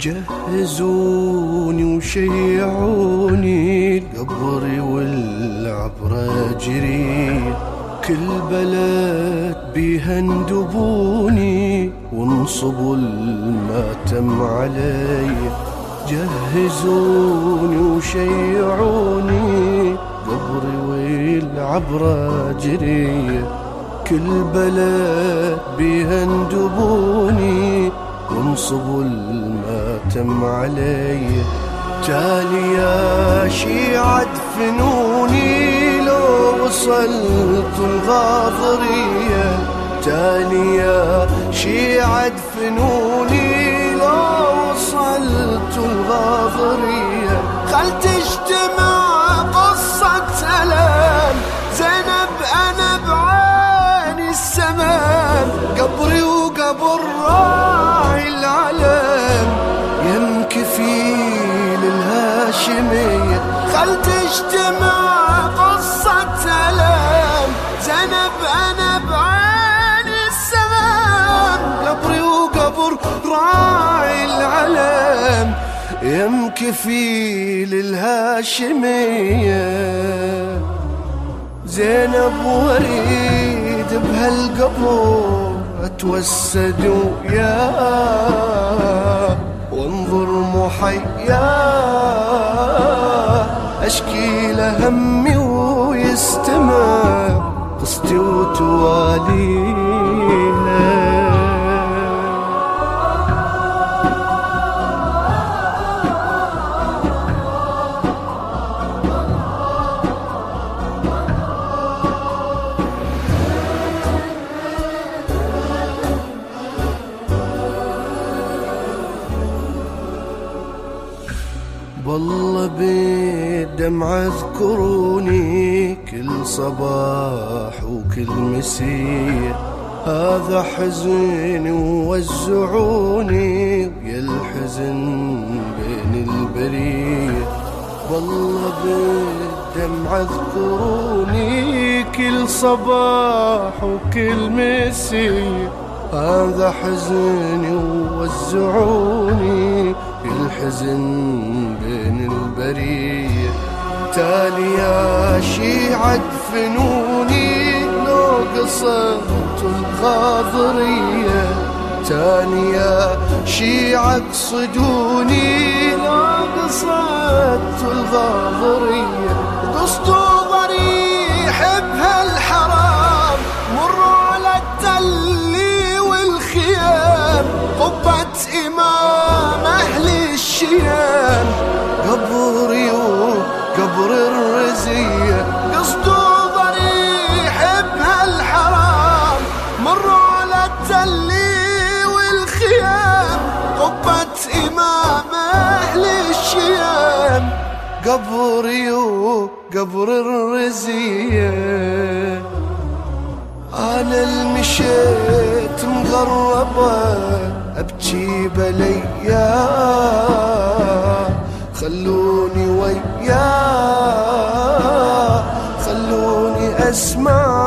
جهزوني وشيعوني قبري والعبرة جري كل بلد بيها اندبوني وانصبوا الماتم علي. جهزوني وشيعوني قبري والعبرة جري كل بلد بيها اندبوني وانصبوا الماتم علي تالي يا شيعة فنوني لو وصلت الغاضرية تالي يا شيعة فنوني لو وصلت الغاضرية خل يم كفيل الهاشمية خل تجتمع قصة ألم زينب أنا بعيني السمام قبري وقبر راعي العلم. يم كفيل الهاشمية زينب وريد بهالقبر اتوسد ويا وانظر محيا أشكي له همي ويستمع. قصتي وتواليها والله بالدمع اذكروني كل صباح وكل مسير. هذا حزن ووزعوني ويا الحزن بين البرية والله بالدمع اذكروني كل صباح وكل مسير. هذا حزني ووزعوني الحزن بين البرية تالي يا شيعة فنوني لو قصدت الخاضرية تاني يا شيعة صدوني لو قصدت الغاضرية وقبر الرزية قصدوا ضريح بهالحرام مروا على التلي والخيام قبة إمام أهل الشيام. قبري وقبر الرزية. أنا المشيت مغربة أبكي بليا. خلوني ويا خلوني أسمع.